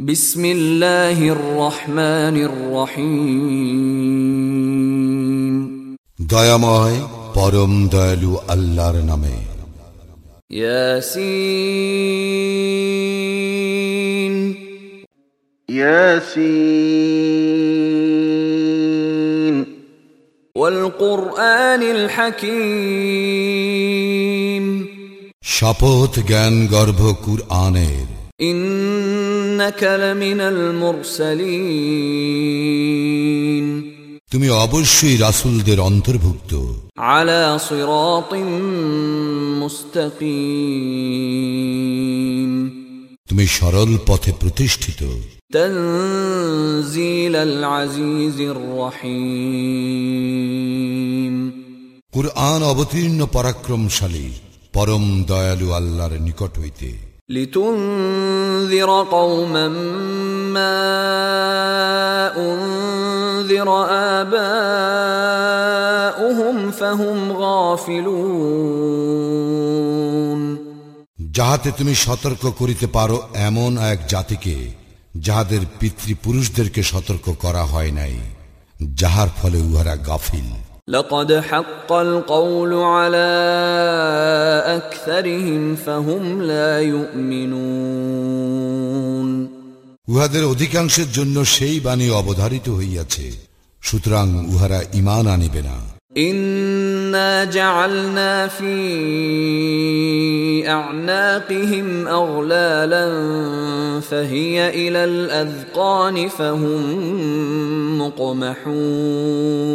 বিসমিল্লাহির রহমানির রহিম। দয়াময় পরম দয়ালু আল্লাহর নামে। ইয়াসিন। ইয়াসিন। ওয়াল কুরআনিল হাকীম। শপথ জ্ঞান গর্ভ কুরআনের। তুমি অবশ্যই রাসুলদের অন্তর্ভুক্ত। তুমি সরল পথে প্রতিষ্ঠিত। কুরআন অবতীর্ণ পরাক্রমশালী পরম দয়ালু আল্লাহর নিকট হইতে। لتنذر قوما ما أنذر آباؤهم فهم غافلون যাহাতে তুমি সতর্ক করিতে পারো এমন এক জাতিকে যাহাদের পিতৃপুরুষদেরকে সতর্ক করা হয় নাই যাহার ফলে উহারা গাফিল لقد حق القول على أكثرهم فهم لا يؤمنون উহাদের অধিকাংশের জন্য সেই বাণী অবধারিত হইয়াছে সুতরাং উহারা ইমান আনিবে না إنا جعلنا في أعناقهم أغلالا فهي إلى الأذقان فهم مقمحون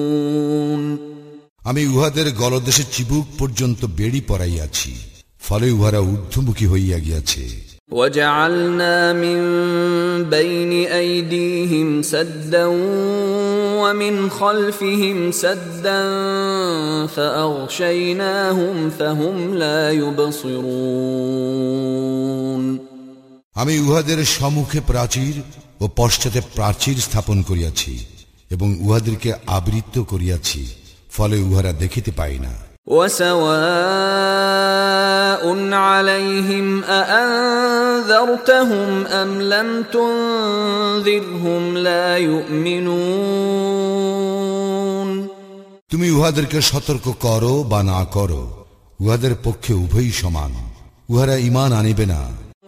আমি উহাদের গলদেশে চিবুক পর্যন্ত বেড়ি পরাইয়াছি ফলে উহারা ঊর্ধ্বমুখী হইয়া গিয়াছে وجعلنا من بين أيديهم سدا ومن خلفهم سدا فأغشيناهم فهم لا يبصرون আমি উহাদের সম্মুখে প্রাচীর ও পশ্চাতে প্রাচীর স্থাপন করিয়াছি এবং উহাদেরকে আবৃত্ত করিয়াছি ফলে উহারা দেখিতে পায় না وسواء عليهم أأنذرتهم أم لم تنذرهم لا يؤمنون তুমি উহাদেরকে সতর্ক করো বা না করো উহাদের পক্ষে উভয়ই সমান উহারা ইমান আনিবে না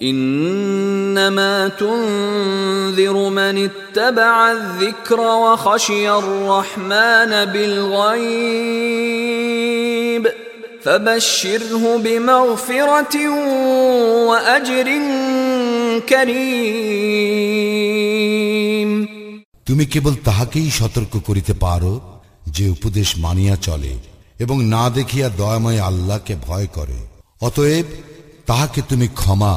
إنما تنذر من اتبع الذكر وخشي الرحمن بالغيب فبشره بمغفرة وأجر كريم তুমি কেবল তাহাকেই সতর্ক করিতে পারো যে উপদেশ মানিয়া চলে এবং না দেখিয়া দয়াময় আল্লাহকে ভয় করে অতএব তাহাকে তুমি ক্ষমা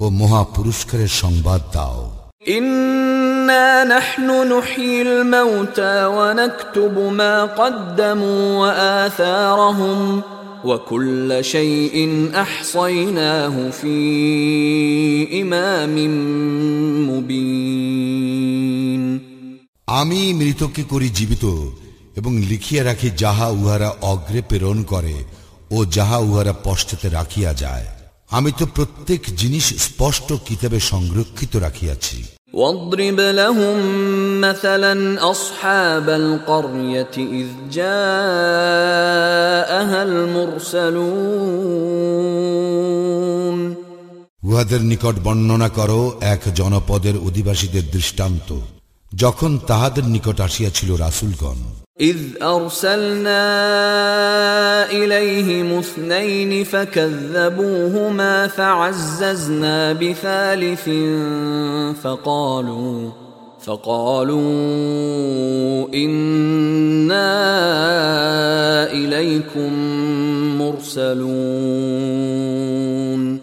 ও মহা পুরস্কারের সংবাদ দাও إنا نحن نحيي الموتى ونكتب ما قدموا وآثارهم وكل شيء أحصيناه في إمام مبين আমি মৃতকে করি জীবিত এবং লিখিয়া রাখি যাহা উহারা অগ্রে প্রেরণ করে ও যাহা উহারা পশ্চাতে রাখিয়া যায় আমি তো প্রত্যেক জিনিস স্পষ্ট কিতাবে সংরক্ষিত রাখিয়াছি। واضرب لهم مثلا উহাদের নিকট বর্ণনা করো এক জনপদের অধিবাসীদের দৃষ্টান্ত যখন তাহাদের নিকট আসিয়াছিল রাসুলগণ। إذ أرسلنا إليهم اثنين فكذبوهما فعززنا بثالث فقالوا فقالوا إنا إليكم مرسلون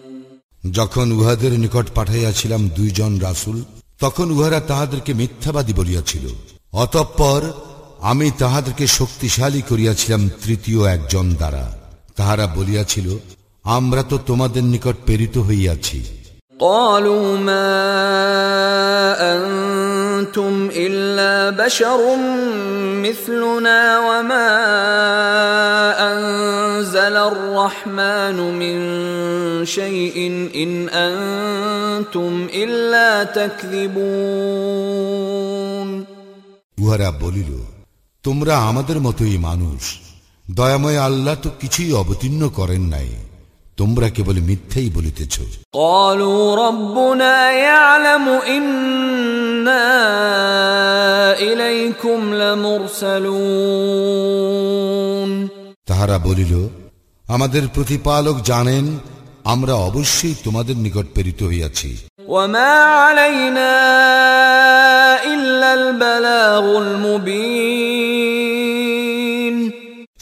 যখন উহাদের নিকট পাঠাইয়াছিলাম দুইজন রাসুল তখন উহারা তাহাদেরকে মিথ্যাবাদী বলিয়াছিল অতঃপর আমি তাহাদেরকে শক্তিশালী করিয়াছিলাম তৃতীয় একজন দ্বারা তাহারা বলিয়াছিল আমরা তো তোমাদের নিকট প্রেরিত হইয়াছি قالوا ما أنتم إلا بشر مثلنا وما أنزل الرحمن من شيء إن أنتم إلا تكذبون উহারা বলিল তোমরা আমাদের মতোই মানুষ দয়াময় আল্লাহ তো কিছুই অবতীর্ণ করেন নাই তোমরা কেবল মিথ্যেই বলিতেছ قالوا ربنا يعلم إنا إليكم لمرسلون তাহারা বলিল আমাদের প্রতিপালক জানেন আমরা অবশ্যই তোমাদের নিকট প্রেরিত হইয়াছি وما علينا إلا البلاغ المبين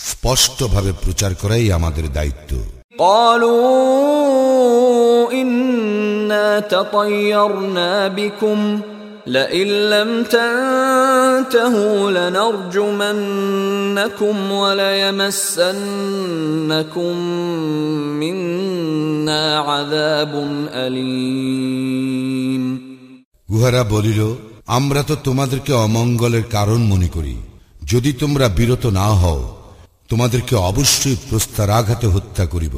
স্পষ্টভাবে প্রচার করাই আমাদের দায়িত্ব قالوا إنا تطيرنا بكم لئن لم تنتهوا لنرجمنكم وليمسنكم منا عذاب أليم উহারা বলিল আমরা তো তোমাদেরকে অমঙ্গলের কারণ মনে করি যদি তোমরা বিরত না হও তোমাদেরকে অবশ্যই প্রস্তারাঘাতে হত্যা করিব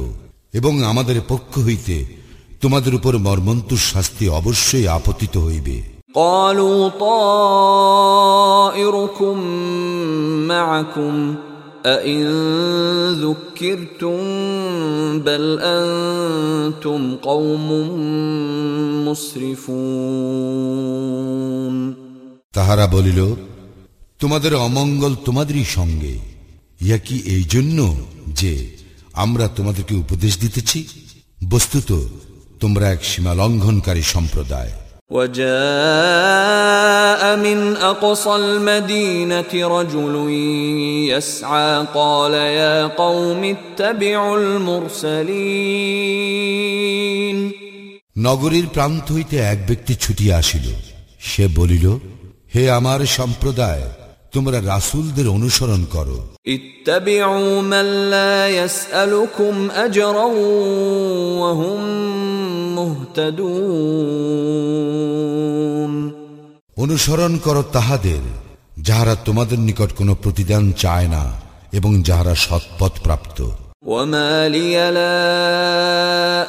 এবং আমাদের পক্ষ হইতে তোমাদের উপর মর্মন্তুর শাস্তি অবশ্যই আপতিত হইবে قالوا طائركم معكم أئن ذكرتم بل أنتم قوم مسرفون তাহারা বলিল তোমাদের অমঙ্গল তোমাদেরই সঙ্গে ইয়া কি এই জন্য যে আমরা তোমাদেরকে উপদেশ দিতেছি বস্তুত তোমরা এক সীমা লঙ্ঘনকারী সম্প্রদায় وجاء من أقصى المدينة رجل يسعى قال يا قوم اتبعوا المرسلين নগরীর প্রান্ত হইতে এক ব্যক্তি ছুটিয়া আসিল সে বলিল হে আমার সম্প্রদায় তোমরা রাসূলদের অনুসরণ করো اتبعوا من لا يسألكم أجرا وهم مهتدون অনুসরণ করো তাহাদের যাহারা তোমাদের নিকট কোনো প্রতিদান চায় না এবং যাহারা সৎপথ প্রাপ্ত وما لي لا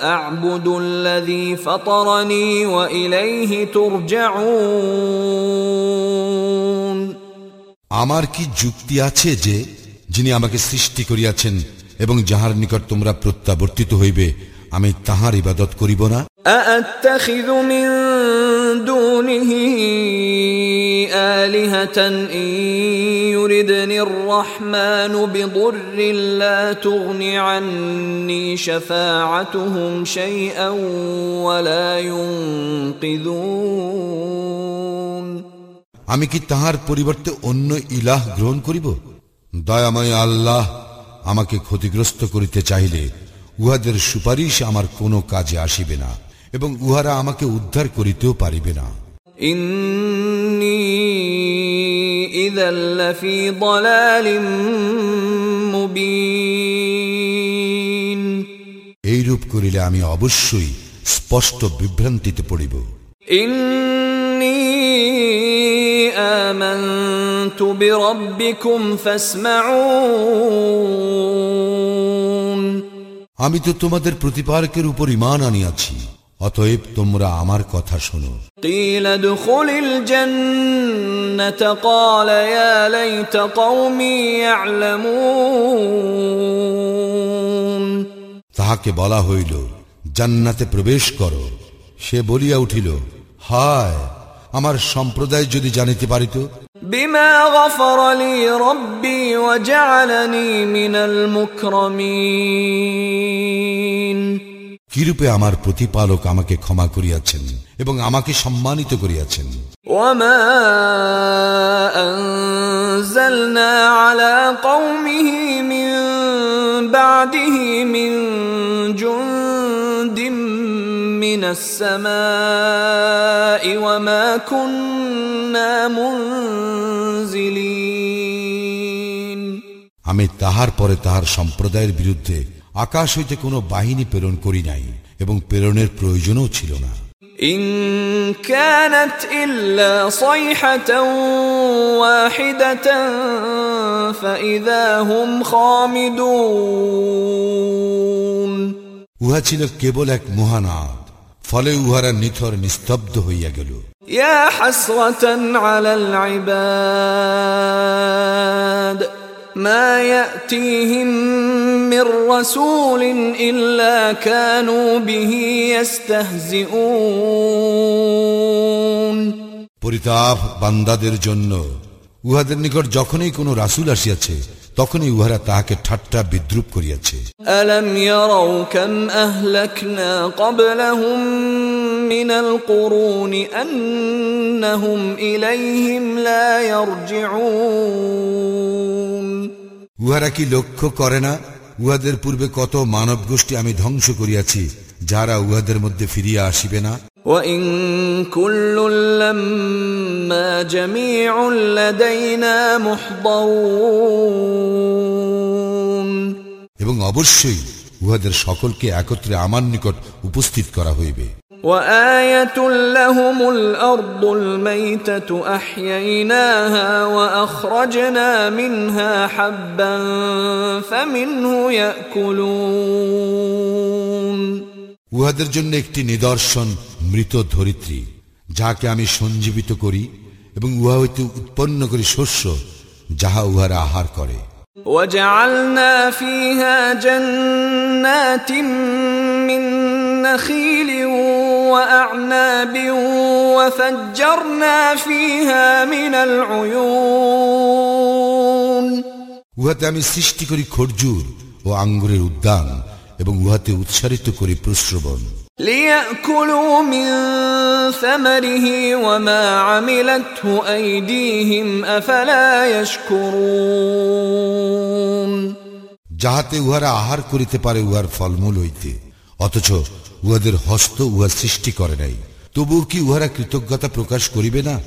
أعبد الذي فطرني وإليه ترجعون আমার কি যুক্তি আছে যে যিনি আমাকে সৃষ্টি করিয়াছেন এবং যাহার নিকট তোমরা প্রত্যাবর্তিত হইবে আমি তাহার ইবাদত করিব না أأتخذ من دونه آلهة إن يردني الرحمن بضر لا تغن عني شفاعتهم شيئا ولا ينقذون আমি কি তাহার পরিবর্তে অন্য ইলাহ গ্রহণ করিব? দয়াময় আল্লাহ আমাকে ক্ষতিগ্রস্ত করিতে চাহিলে উহাদের সুপারিশ আমার কোনো কাজে আসিবে না এবং উহারা আমাকে উদ্ধার করিতেও পারিবে না। এইরূপ করিলে আমি অবশ্যই স্পষ্ট বিভ্রান্তিতে পড়িব। ইন্নী آمنت بربكم فاسمعون আমি তো তোমাদের প্রতিপালকের উপর ইমান আনিয়াছি অতএব তোমরা আমার কথা শোনো قيل ادخل الجنة قال يا ليت قومي يعلمون তাহাকে বলা হইল জান্নাতে প্রবেশ করো সে বলিয়া উঠিল হায় আমার সম্প্রদায় যদি জানিতে পারিত بما غفر لي ربي وجعلني من المكرمين কিরূপে আমার প্রতিপালক আমাকে ক্ষমা করিয়াছেন এবং আমাকে সম্মানিত করিয়াছেন وما أنزلنا على قومه من بعده من جند من السماء وما كنا منزلين আমি তাহার পরে তাহার সম্প্রদায়ের বিরুদ্ধে আকাশ হইতে কোনো বাহিনী প্রেরণ করি নাই এবং প্রেরণের প্রয়োজনও ছিল না إن كانت إلا صيحة واحدة فإذا هم خامدون উহা ছিল কেবল এক মহানাদ ফলে উহারা নিথর নিস্তব্ধ হইয়া গেল يا حسرة على العباد ما يأتيهم من رسول إلا كانوا به يستهزئون পরিতাপ বান্দাদের জন্য উহাদের নিকট যখনই কোনো রাসূল আসিয়াছে তখনই উহারা তাহাকে ঠাট্টা বিদ্রুপ করিয়াছে ألم يروا كم أهلكنا قبلهم من القرون أنهم إليهم لا يرجعون উহারা কি লক্ষ্য করে না উহাদের পূর্বে কত মানব গোষ্ঠী আমি ধ্বংস করিয়াছি যারা উহাদের মধ্যে ফিরিয়া আসিবে না وإن كل لما جميع لدينا محضرون এবং অবশ্যই উহাদের সকলকে একত্রে আমার নিকট উপস্থিত করা হইবে وآية لهم الأرض الميتة أحييناها وأخرجنا منها حبا فمنه يأكلون উহাদের জন্য একটি নিদর্শন মৃত ধরিত্রী যাহাকে আমি সঞ্জীবিত করি এবং উহা হইতে উৎপন্ন করি শস্য যাহা উহারা আহার করে وجعلنا فيها جنات من نخيل وأعناب وفجرنا فيها من العيون উহাতে আমি সৃষ্টি করি খরজুর ও আঙ্গুরের উদ্যান এবং উহাতে উৎসারিত করি প্রশ্রবণ ليأكلوا من ثمره وما عملته أيديهم أفلا يشكرون যাহাতে উহারা আহার করিতে পারে উহার ফলমূল হইতে অথচ উহাদের হস্ত উহা সৃষ্টি করে নাই তবু কি উহারা কৃতজ্ঞতা প্রকাশ করিবে না?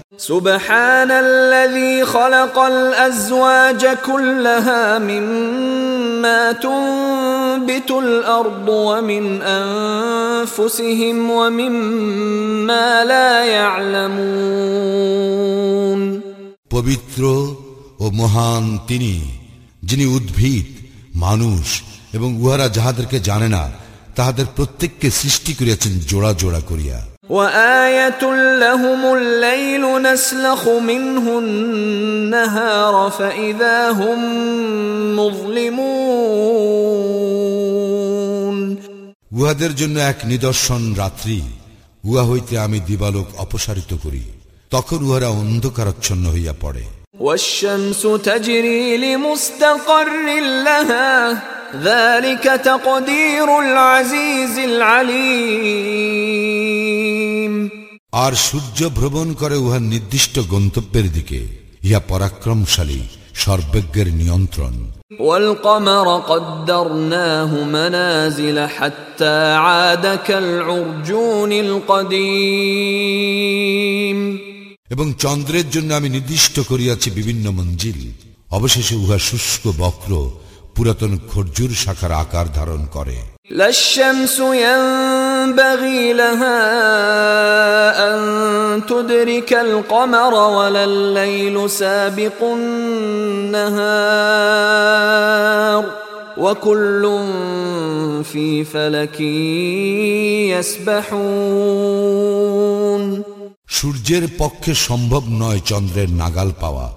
পবিত্র ও মহান তিনি যিনি উদ্ভিদ মানুষ এবং উহারা যাহাদেরকে জানে না তাহাদের প্রত্যেককে সৃষ্টি করিয়াছেন জোড়া জোড়া করিয়া। وآية لهم الليل نسلخ منه النهار فإذا هم مظلمون উহাদের জন্য এক নিদর্শন রাত্রি উহা হইতে আমি দিবালোক অপসারিত করি তখন উহারা অন্ধকারাচ্ছন্ন হইয়া পড়ে والشمس تجري لمستقر لها ذلك تقدير العزيز العليم আর সূর্য ভ্রমণ করে উহার নির্দিষ্ট গন্তব্যের দিকে ইহা পরাক্রমশালী সর্বজ্ঞের নিয়ন্ত্রণ والقمر قدرناه منازل حتى عاد كالعرجون القديم এবং চন্দ্রের জন্য আমি নির্দিষ্ট করিয়াছি বিভিন্ন মঞ্জিল অবশেষে উহা শুষ্ক বক্র পুরাতন খরজুর শাখার আকার ধারণ করে لا الشمس ينبغي لها أن تدرك القمر ولا الليل سابق النهار وكل في فلك يسبحون সূর্যের পক্ষে সম্ভব নয় চন্দ্রের নাগাল পাওয়া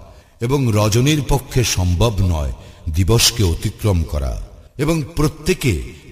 এবং রজনীর পক্ষে সম্ভব নয় দিবসকে অতিক্রম করা এবং প্রত্যেকে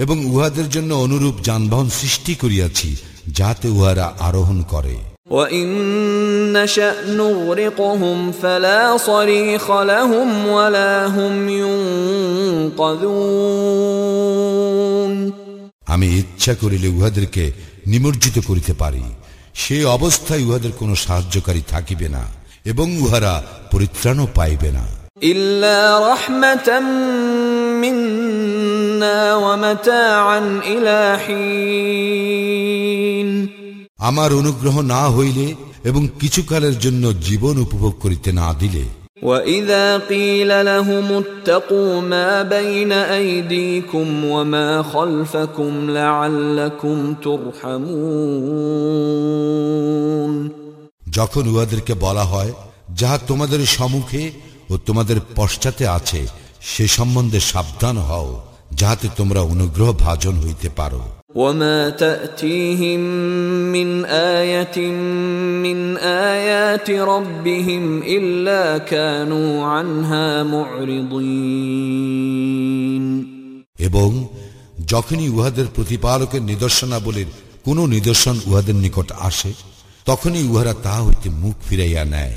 এবং উহাদের জন্য অনুরূপ যানবাহন সৃষ্টি করিয়াছি যাতে উহারা আরোহণ করে وإن نشأ نغرقهم فلا صريخ لهم ولا هم ينقذون আমি ইচ্ছা করিলে উহাদেরকে নিমজ্জিত করিতে পারি সে অবস্থায় উহাদের কোনো সাহায্যকারী থাকিবে না এবং উহারা পরিত্রাণও পাইবে না إلا رحمة منا ومتاعا إلى حين আমার অনুগ্রহ না হইলে এবং কিছুকালের জন্য জীবন উপভোগ করিতে না দিলে وإذا قيل لهم اتقوا ما بين أيديكم وما خلفكم لعلكم ترحمون যখন উহাদেরকে বলা হয় যাহা তোমাদের সম্মুখে ও তোমাদের পশ্চাতে আছে সে সম্বন্ধে সাবধান হও যাহাতে তোমরা অনুগ্রহ ভাজন হইতে পারো وما تأتيهم من آية من آيات ربهم إلا كانوا عنها معرضين এবং যখনই উহাদের প্রতিপালকের নিদর্শনাবলীর কোন নিদর্শন উহাদের নিকট আসে তখনই উহারা তাহা হইতে মুখ ফিরাইয়া নেয়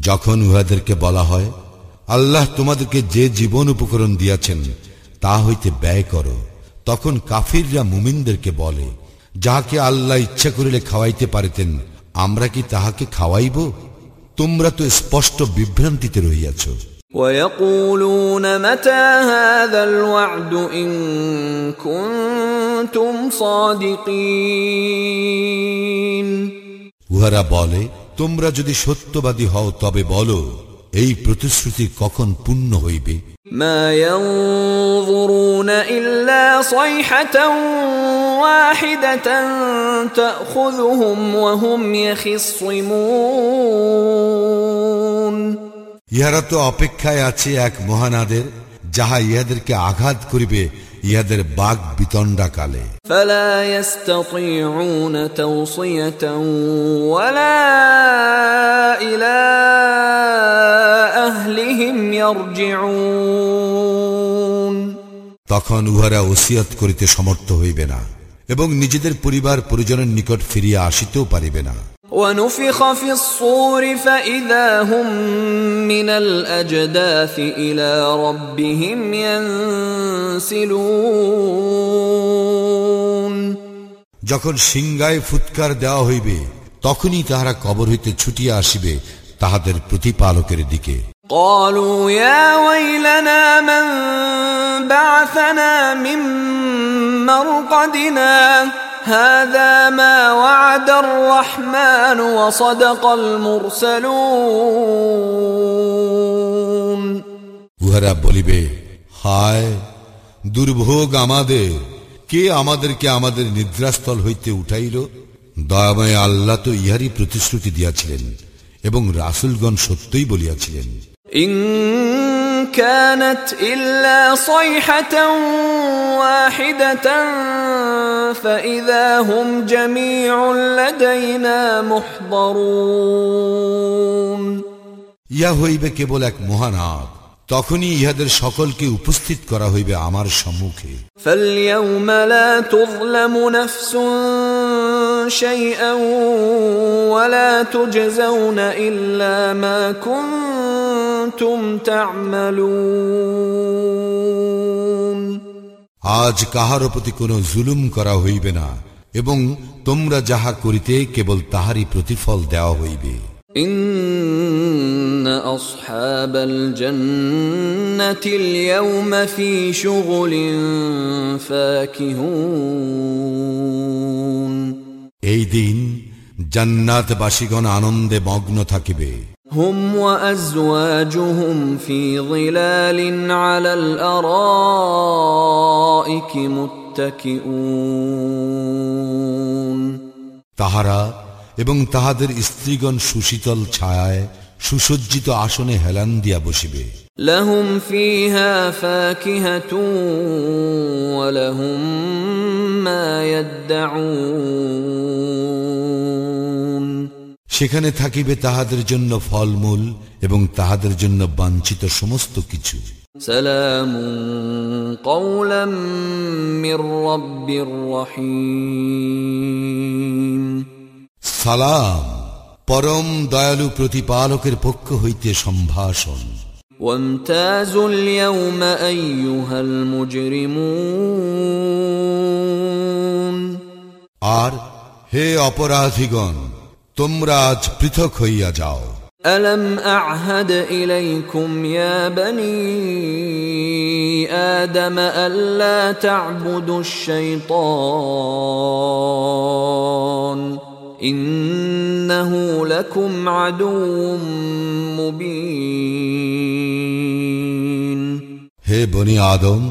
যখন উহাদেরকে বলা হয় আল্লাহ তোমাদেরকে যে জীবন উপকরণ দিয়াছেন তা হইতে ব্যয় করো তখন কাফিররা মুমিনদেরকে বলে যাহাকে আল্লাহ ইচ্ছা করিলে খাওয়াইতে পারিতেন আমরা কি তাহাকে খাওয়াইব তোমরা তো স্পষ্ট বিভ্রান্তিতে রহিয়াছ ويقولون متى هذا الوعد إن كنتم صادقين উহারা বলে তোমরা যদি সত্যবাদী হও তবে বলো এই প্রতিশ্রুতি কখন পূর্ণ হইবে ما ينظرون إلا صيحة واحدة تأخذهم وهم يخصمون ইহারা তো অপেক্ষায় আছে এক মহানাদের যাহা ইহাদেরকে আঘাত করিবে ইহাদের বাঘ বিতণ্ডা কালে তখন উহারা ওসিয়ত করিতে সমর্থ হইবে না এবং নিজেদের পরিবার পরিজনের নিকট ফিরিয়া আসিতেও পারিবে না। ونفخ في الصور فإذا هم من الأجداث إلى ربهم ينسلون যখন সিংগায় ফুৎকার দেওয়া হইবে তখনই তাহারা কবর হইতে ছুটিয়া আসিবে তাহাদের প্রতিপালকের দিকে قالوا يا ويلنا من بعثنا من مرقدنا هذا ما وعد الرحمن وصدق المرسلون উহারা বলিবে হায় দুর্ভোগ আমাদের কে আমাদেরকে আমাদের নিদ্রাস্থল হইতে উঠাইল দয়াময় আল্লাহ তো ইহারই প্রতিশ্রুতি দিয়াছিলেন এবং রাসুলগণ সত্যই বলিয়াছিলেন إن كانت إلا صيحة واحدة فإذا هم جميع لدينا محضرون ইহা হইবে কেবল এক মহানাদ তখনই ইহাদের সকলকে উপস্থিত করা হইবে আমার সম্মুখে فاليوم لا تظلم نفس شيئا ولا تجزون إلا ما كنتم تعملون আজ কাহার প্রতি কোনো জুলুম করা হইবে না এবং তোমরা যাহা করিতে কেবল তাহারই প্রতিফল দেওয়া হইবে إن أصحاب الجنة اليوم في شغل فاكهون এই দিন জান্নাতবাসীগণ আনন্দে মগ্ন থাকিবে هم وأزواجهم في ظلال على الأرائك متكئون তাহারা এবং তাহাদের স্ত্রীগণ সুশীতল ছায়ায় সুসজ্জিত আসনে হেলান দিয়া বসিবে لهم فيها فاكهة ولهم ما يدعون সেখানে থাকিবে তাহাদের জন্য ফলমূল এবং তাহাদের জন্য বাঞ্ছিত সমস্ত কিছু سلام قولا من رب رحيم সালাম পরম দয়ালু প্রতিপালকের পক্ষ হইতে সম্ভাষণ وامتازوا اليوم أيها المجرمون আর হে অপরাধীগণ তোমরা আজ পৃথক হইয়া যাও ألم أعهد إليكم يا بني آدم ألا تعبدوا الشيطان إنه لكم عدو مبين হে বনি আদম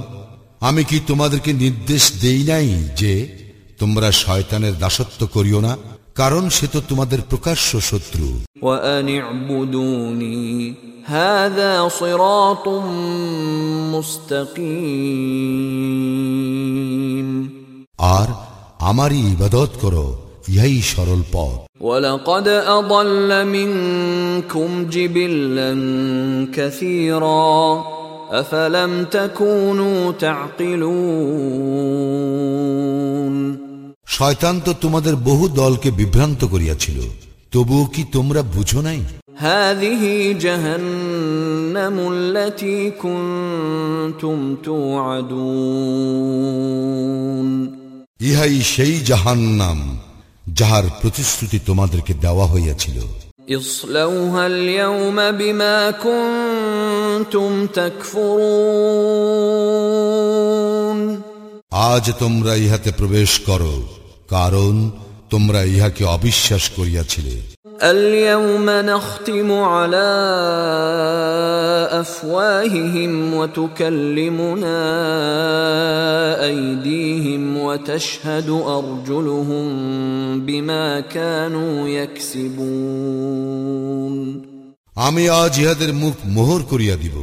আমি কি তোমাদেরকে নির্দেশ দেই নাই যে তোমরা শয়তানের দাসত্ব করিও না কারণ সে তো তোমাদের প্রকাশ্য শত্রু وأن اعبدوني هذا صراط مستقيم আর আমারই ইবাদত করো ইহাই সরল পথ ولقد أضل منكم جبلا كثيرا أفلم تكونوا تعقلون শয়তান তো তোমাদের বহু দলকে বিভ্রান্ত করিয়াছিল তবুও কি তোমরা বুঝো নাই هذه جهنم التي كنتم توعدون ইহাই সেই জাহান্নাম যাহার প্রতিশ্রুতি তোমাদেরকে দেওয়া হইয়াছিল اصلوها اليوم بما كنتم تكفرون আজ তোমরা ইহাতে প্রবেশ করো কারণ তোমরা ইহাকে অবিশ্বাস করিয়াছিলে اليوم نختم على افواههم وتكلمنا ايديهم وتشهد ارجلهم بما كانوا يكسبون আমি আজ ইহাদের মুখ মোহর করিয়া দিব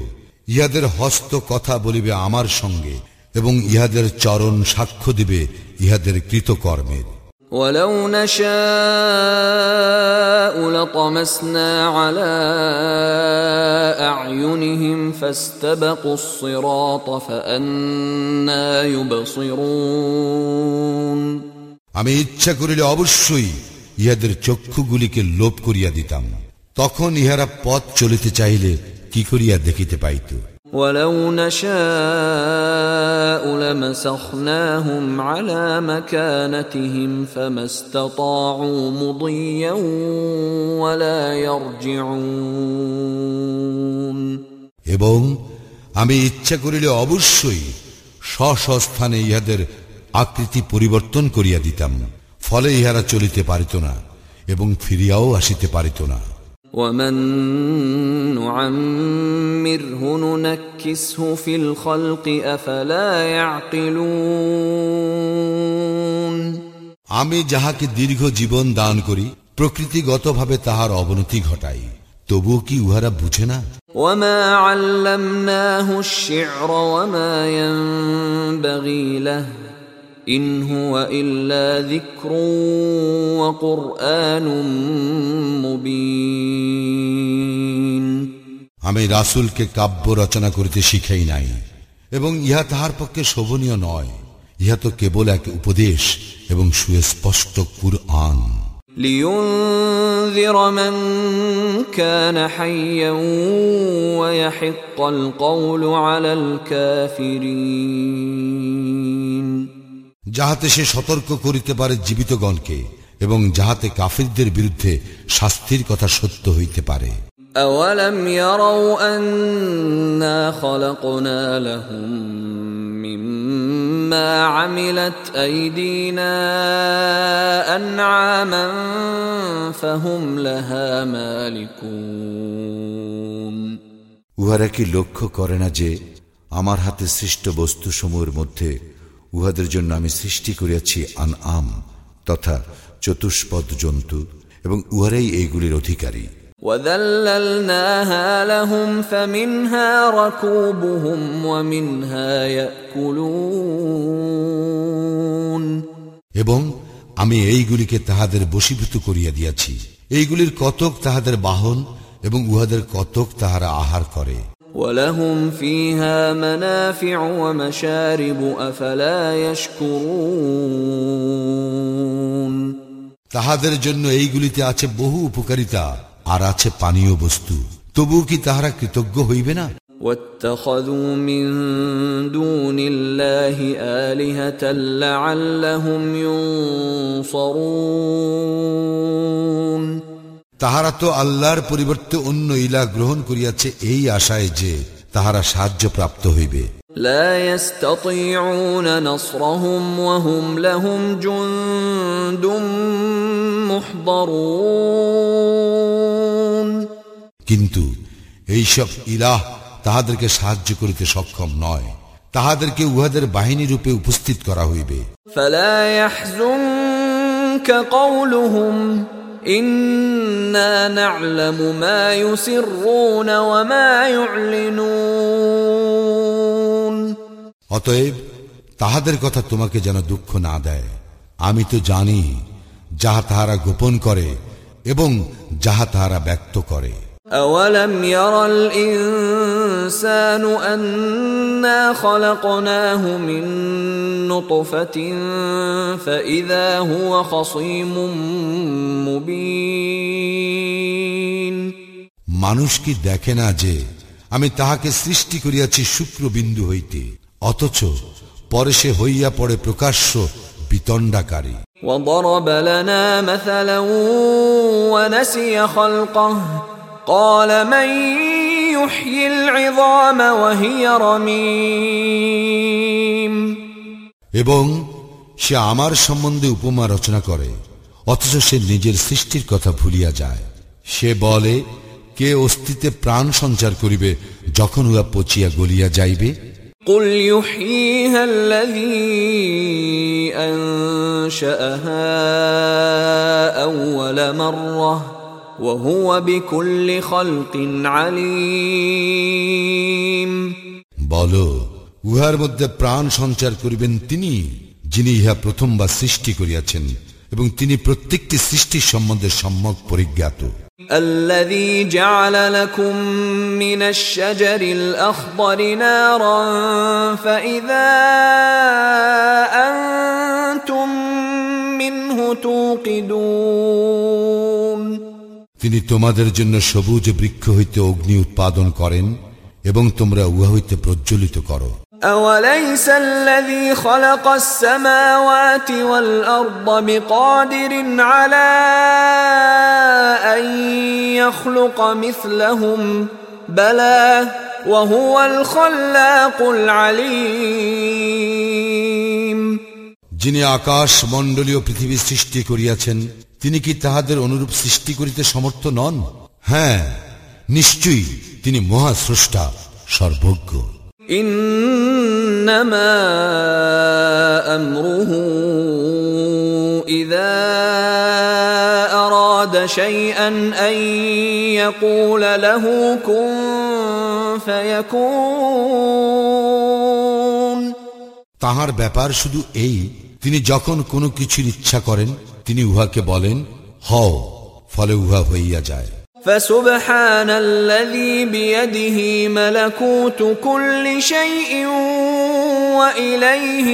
ইহাদের হস্ত কথা বলিবে আমার সঙ্গে এবং ইহাদের চরণ সাক্ষ্য দিবে ইহাদের কৃতকর্মের ولو نشاء لطمسنا على اعينهم فاستبقوا الصراط فانى يبصرون আমি ইচ্ছা করিলে অবশ্যই ইহাদের চক্ষুগুলিকে লোপ করিয়া দিতাম তখন ইহারা পথ চলিতে চাইলে কি করিয়া দেখিতে পাইত ولو نشاء لمسخناهم على مكانتهم فما استطاعوا مضيا ولا يرجعون এবং আমি ইচ্ছা করিলে অবশ্যই স্ব স্থানে ইহাদের আকৃতি পরিবর্তন করিয়া দিতাম ফলে ইহারা চলিতে পারিত না এবং ফিরিয়াও আসিতে পারিত না ومن نعمره ننكسه في الخلق افلا يعقلون আমি যাহাকে দীর্ঘ জীবন দান করি প্রকৃতিগতভাবে তাহার অবনতি ঘটাই তবুও কি উহারা বুঝে না وما علمناه الشعر وما ينبغي له ان هو الا ذكر وقران مبين আমি রাসূলকে কাব্য রচনা করিতে শিখাই নাই এবং ইহা তাহার পক্ষে শোভনীয় নয় ইহা তো কেবল এক উপদেশ এবং সুস্পষ্ট কুরআন لينذر من كان حيا ويحق القول على الكافرين যাহাতে সে সতর্ক করিতে পারে জীবিতগণকে এবং যাহাতে কাফিরদের বিরুদ্ধে শাস্তির কথা সত্য হইতে পারে أولم يروا أنا خلقنا لهم مما عملت أيدينا أنعاما فهم لها مالكون উহারা কি লক্ষ্য করে না যে আমার হাতে সৃষ্ট বস্তুসমূহের মধ্যে উহাদের জন্য আমি সৃষ্টি করিয়াছি আন আম তথা চতুষ্পদ জন্তু এবং উহারাই এইগুলির অধিকারী وذللناها لهم فمنها ركوبهم ومنها يأكلون এবং আমি এইগুলিকে তাহাদের বশীভূত করিয়া দিয়াছি এইগুলির কতক তাহাদের বাহন এবং উহাদের কতক তাহারা আহার করে ولهم فيها منافع ومشارب أفلا يشكرون তাহাদের জন্য এইগুলিতে আছে বহু উপকারিতা আর আছে পানীয় বস্তু তবু কি তাহারা কৃতজ্ঞ হইবে না واتخذوا من دون الله آلهة لعلهم ينصرون তাহারা তো আল্লাহর পরিবর্তে অন্য ইলা গ্রহণ করিয়াছে এই আশায় যে তাহারা সাহায্য প্রাপ্ত হইবে لا يستطيعون نصرهم وهم لهم جند محضرون কিন্তু এইসব ইলাহ তাহাদেরকে সাহায্য করিতে সক্ষম নয় তাহাদেরকে উহাদের বাহিনী রূপে উপস্থিত করা হইবে فلا يحزنك قولهم إنا نعلم ما يسرون وما يعلنون অতএব তাহাদের কথা তোমাকে যেন দুঃখ না দেয় আমি তো জানি যাহা তাহারা গোপন করে এবং যাহা তাহারা ব্যক্ত করে أولم ير الإنسان أنا خلقناه من نطفة فإذا هو خصيم مبين মানুষ কি দেখে না যে আমি তাহাকে সৃষ্টি করিয়াছি শুক্রবিন্দু হইতে অথচ পরে সে হইয়া পড়ে প্রকাশ্য বিতণ্ডাকারী وضرب لنا مثلا ونسي خلقه قال من يحيي العظام وهي رميم এবং সে আমার সম্বন্ধে উপমা রচনা করে অথচ সে নিজের সৃষ্টির কথা ভুলিয়া যায় সে বলে কে অস্তিত্বে প্রাণ সঞ্চার করিবে যখন উহা পচিয়া গলিয়া যাইবে قل يحييها الذي أنشأها أول مرة وهو بكل خلق عليم বল উহার মধ্যে প্রাণ সঞ্চার করিবেন তিনি যিনি ইহা প্রথমবার সৃষ্টি করিয়াছেন এবং তিনি প্রত্যেকটি সৃষ্টির সম্বন্ধে সম্যক পরিজ্ঞাত الذي جعل لكم من الشجر الأخضر نارا فإذا أنتم منه توقدون তিনি তোমাদের জন্য সবুজ বৃক্ষ হইতে অগ্নি উৎপাদন করেন এবং তোমরা উহা হইতে প্রজ্বলিত করো أوليس الذي خلق السماوات والأرض بقادر على أن يخلق مثلهم بلى وهو الخلاق العليم যিনি আকাশ মণ্ডলীয় পৃথিবী সৃষ্টি করিয়াছেন তিনি কি তাহাদের অনুরূপ সৃষ্টি করিতে সমর্থ নন হ্যাঁ নিশ্চয়ই তিনি মহাস্রষ্টা সর্বজ্ঞ إنما أمره إذا أراد شيئا أن يقول له كن فيكون তাহার ব্যাপার শুধু এই তিনি যখন কোনো কিছুর ইচ্ছা করেন তিনি উহাকে বলেন হও ফলে উহা হইয়া যায় فسبحان الذي بيده ملكوت كل شيء وإليه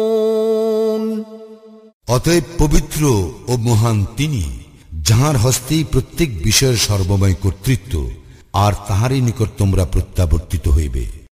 ترجعون অতএব পবিত্র ও মহান তিনি যাহার হস্তেই প্রত্যেক বিষয়ের সর্বময় কর্তৃত্ব আর তাহারই নিকট তোমরা প্রত্যাবর্তিত হইবে